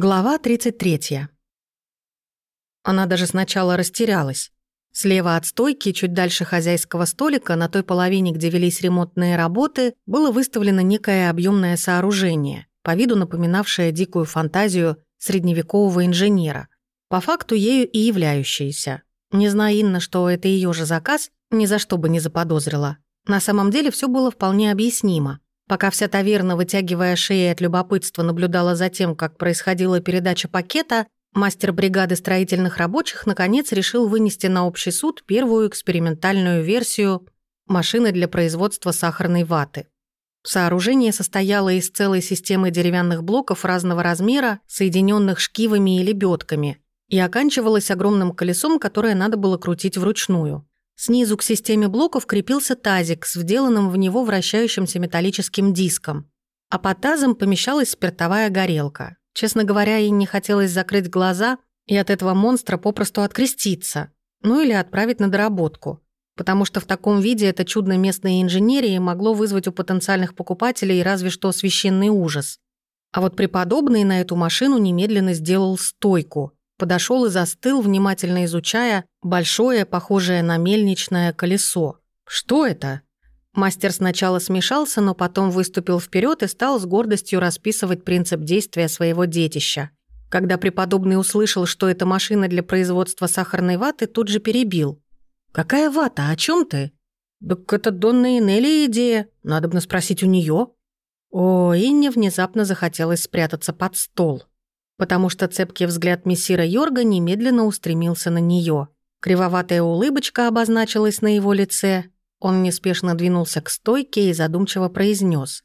Глава 33. Она даже сначала растерялась. Слева от стойки, чуть дальше хозяйского столика, на той половине, где велись ремонтные работы, было выставлено некое объемное сооружение, по виду напоминавшее дикую фантазию средневекового инженера, по факту ею и являющееся. Не зная Инна, что это ее же заказ, ни за что бы не заподозрила. На самом деле все было вполне объяснимо. Пока вся таверна, вытягивая шеи от любопытства, наблюдала за тем, как происходила передача пакета, мастер бригады строительных рабочих наконец решил вынести на общий суд первую экспериментальную версию машины для производства сахарной ваты. Сооружение состояло из целой системы деревянных блоков разного размера, соединенных шкивами и лебедками, и оканчивалось огромным колесом, которое надо было крутить вручную. Снизу к системе блоков крепился тазик с вделанным в него вращающимся металлическим диском. А под тазом помещалась спиртовая горелка. Честно говоря, ей не хотелось закрыть глаза и от этого монстра попросту откреститься. Ну или отправить на доработку. Потому что в таком виде это чудно местной инженерии могло вызвать у потенциальных покупателей разве что священный ужас. А вот преподобный на эту машину немедленно сделал стойку – подошел и застыл, внимательно изучая большое, похожее на мельничное колесо. «Что это?» Мастер сначала смешался, но потом выступил вперед и стал с гордостью расписывать принцип действия своего детища. Когда преподобный услышал, что это машина для производства сахарной ваты, тут же перебил. «Какая вата? О чем ты?» «Так это Донна Инелли идея. Надо бы спросить у нее. О, Инне внезапно захотелось спрятаться под стол потому что цепкий взгляд мессира Йорга немедленно устремился на нее. Кривоватая улыбочка обозначилась на его лице. Он неспешно двинулся к стойке и задумчиво произнес: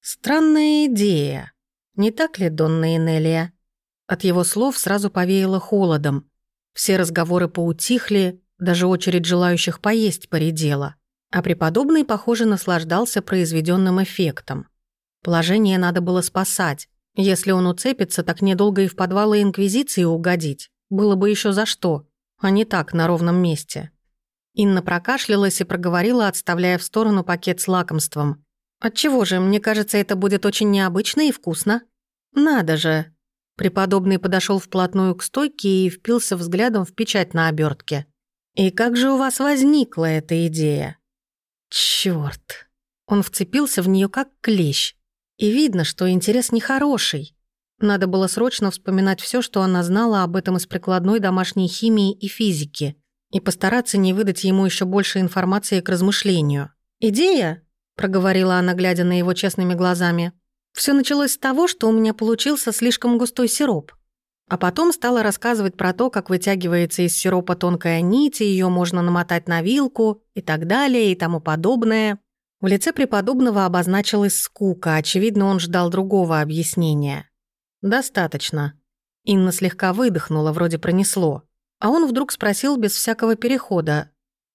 «Странная идея. Не так ли, Донна Энелия?» От его слов сразу повеяло холодом. Все разговоры поутихли, даже очередь желающих поесть поредела. А преподобный, похоже, наслаждался произведенным эффектом. Положение надо было спасать, если он уцепится, так недолго и в подвалы Инквизиции угодить. Было бы еще за что, а не так, на ровном месте. Инна прокашлялась и проговорила, отставляя в сторону пакет с лакомством. «Отчего же, мне кажется, это будет очень необычно и вкусно». «Надо же!» Преподобный подошел вплотную к стойке и впился взглядом в печать на обертке. «И как же у вас возникла эта идея?» «Чёрт!» Он вцепился в нее как клещ. И видно, что интерес нехороший. Надо было срочно вспоминать все, что она знала об этом из прикладной домашней химии и физики, и постараться не выдать ему еще больше информации к размышлению. «Идея?» – проговорила она, глядя на его честными глазами. Все началось с того, что у меня получился слишком густой сироп. А потом стала рассказывать про то, как вытягивается из сиропа тонкая нить, и ее можно намотать на вилку и так далее и тому подобное. В лице преподобного обозначилась скука, очевидно, он ждал другого объяснения. «Достаточно». Инна слегка выдохнула, вроде пронесло. А он вдруг спросил без всякого перехода.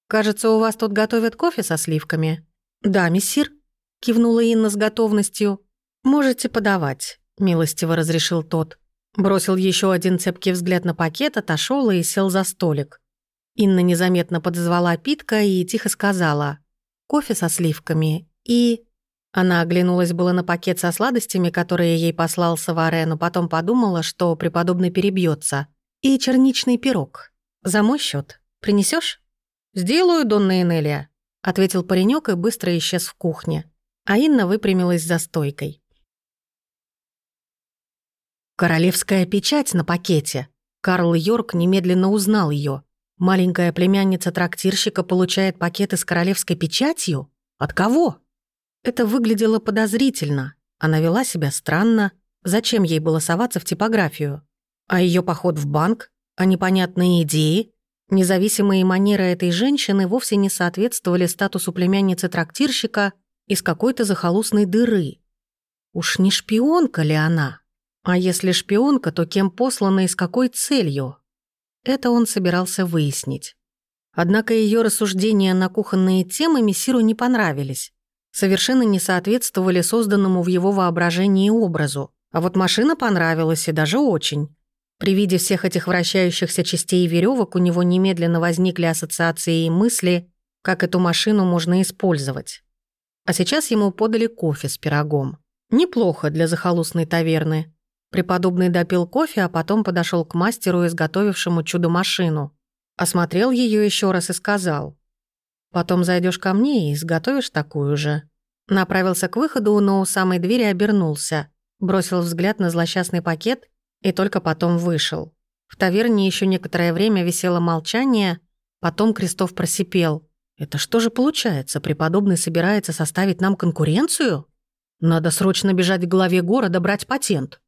«Кажется, у вас тут готовят кофе со сливками?» «Да, мессир», — кивнула Инна с готовностью. «Можете подавать», — милостиво разрешил тот. Бросил еще один цепкий взгляд на пакет, отошел и сел за столик. Инна незаметно подозвала Питка и тихо сказала кофе со сливками и... Она оглянулась было на пакет со сладостями, которые ей послал Саваре, но потом подумала, что преподобный перебьется. И черничный пирог. За мой счет. Принесешь? «Сделаю, Донна Энелия», — ответил паренек и быстро исчез в кухне. А Инна выпрямилась за стойкой. Королевская печать на пакете. Карл Йорк немедленно узнал ее. Маленькая племянница трактирщика получает пакеты с королевской печатью? От кого? Это выглядело подозрительно. Она вела себя странно. Зачем ей было соваться в типографию? А ее поход в банк? А непонятные идеи? Независимые манеры этой женщины вовсе не соответствовали статусу племянницы трактирщика из какой-то захолустной дыры. Уж не шпионка ли она? А если шпионка, то кем послана и с какой целью? Это он собирался выяснить. Однако ее рассуждения на кухонные темы мессиру не понравились. Совершенно не соответствовали созданному в его воображении образу. А вот машина понравилась и даже очень. При виде всех этих вращающихся частей веревок у него немедленно возникли ассоциации и мысли, как эту машину можно использовать. А сейчас ему подали кофе с пирогом. Неплохо для захолустной таверны. Преподобный допил кофе, а потом подошел к мастеру, изготовившему чудо-машину. Осмотрел ее еще раз и сказал. «Потом зайдешь ко мне и изготовишь такую же». Направился к выходу, но у самой двери обернулся, бросил взгляд на злосчастный пакет и только потом вышел. В таверне еще некоторое время висело молчание, потом Крестов просипел. «Это что же получается, преподобный собирается составить нам конкуренцию? Надо срочно бежать к главе города брать патент».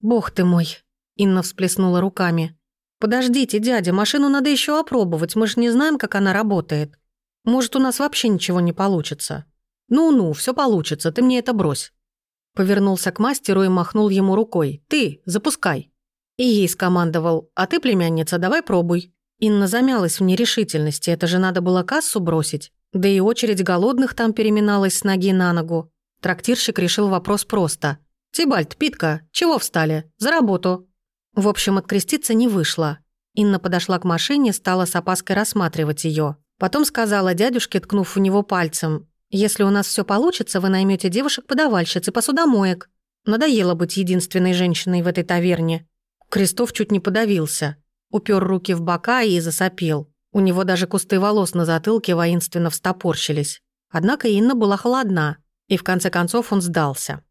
«Бог ты мой!» Инна всплеснула руками. «Подождите, дядя, машину надо еще опробовать, мы же не знаем, как она работает. Может, у нас вообще ничего не получится». «Ну-ну, все получится, ты мне это брось». Повернулся к мастеру и махнул ему рукой. «Ты, запускай». И ей скомандовал. «А ты, племянница, давай пробуй». Инна замялась в нерешительности, это же надо было кассу бросить. Да и очередь голодных там переминалась с ноги на ногу. Трактирщик решил вопрос просто – «Тибальт, Питка, чего встали? За работу!» В общем, откреститься не вышло. Инна подошла к машине, стала с опаской рассматривать ее. Потом сказала дядюшке, ткнув в него пальцем, «Если у нас все получится, вы наймете девушек-подавальщиц и посудомоек. Надоело быть единственной женщиной в этой таверне». Крестов чуть не подавился. Упер руки в бока и засопел. У него даже кусты волос на затылке воинственно встопорщились. Однако Инна была холодна, и в конце концов он сдался.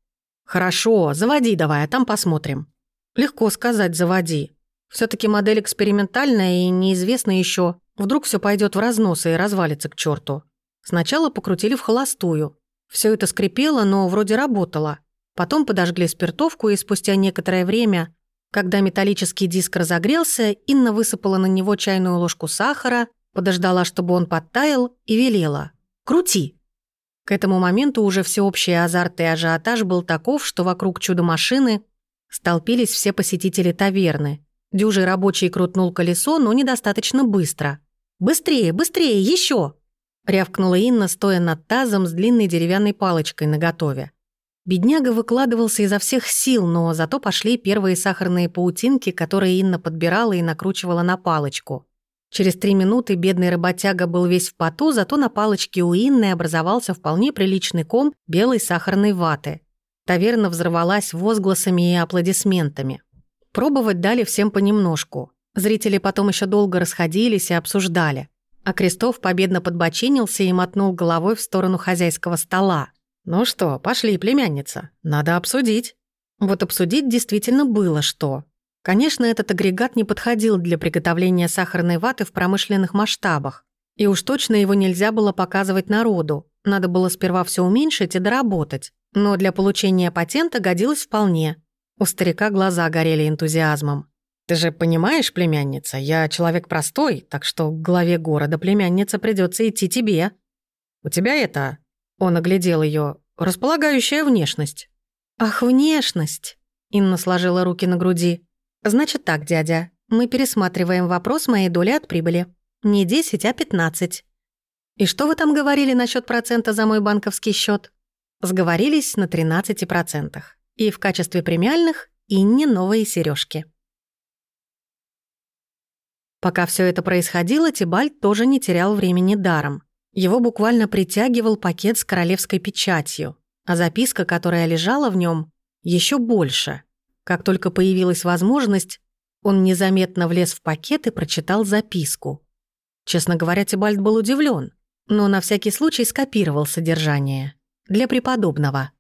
«Хорошо, заводи давай, а там посмотрим». Легко сказать «заводи». все таки модель экспериментальная и неизвестно еще. Вдруг все пойдет в разнос и развалится к черту. Сначала покрутили в холостую. Все это скрипело, но вроде работало. Потом подожгли спиртовку, и спустя некоторое время, когда металлический диск разогрелся, Инна высыпала на него чайную ложку сахара, подождала, чтобы он подтаял, и велела. «Крути!» К этому моменту уже всеобщий азарт и ажиотаж был таков, что вокруг чудо-машины столпились все посетители таверны. Дюжий рабочий крутнул колесо, но недостаточно быстро. «Быстрее, быстрее, еще! рявкнула Инна, стоя над тазом с длинной деревянной палочкой наготове. Бедняга выкладывался изо всех сил, но зато пошли первые сахарные паутинки, которые Инна подбирала и накручивала на палочку. Через три минуты бедный работяга был весь в поту, зато на палочке у Инны образовался вполне приличный ком белой сахарной ваты. Таверна взорвалась возгласами и аплодисментами. Пробовать дали всем понемножку. Зрители потом еще долго расходились и обсуждали. А Крестов победно подбочинился и мотнул головой в сторону хозяйского стола. «Ну что, пошли, племянница, надо обсудить». Вот обсудить действительно было что. Конечно, этот агрегат не подходил для приготовления сахарной ваты в промышленных масштабах. И уж точно его нельзя было показывать народу. Надо было сперва все уменьшить и доработать. Но для получения патента годилось вполне. У старика глаза горели энтузиазмом. «Ты же понимаешь, племянница, я человек простой, так что к главе города племянница придется идти тебе. У тебя это...» Он оглядел ее располагающая внешность. «Ах, внешность!» Инна сложила руки на груди. «Значит так, дядя, мы пересматриваем вопрос моей доли от прибыли. Не 10, а 15. И что вы там говорили насчет процента за мой банковский счет? Сговорились на 13%. И в качестве премиальных Инне новые сережки. Пока все это происходило, Тибальт тоже не терял времени даром. Его буквально притягивал пакет с королевской печатью, а записка, которая лежала в нем, еще больше — как только появилась возможность, он незаметно влез в пакет и прочитал записку. Честно говоря, Тибальд был удивлен, но на всякий случай скопировал содержание. Для преподобного.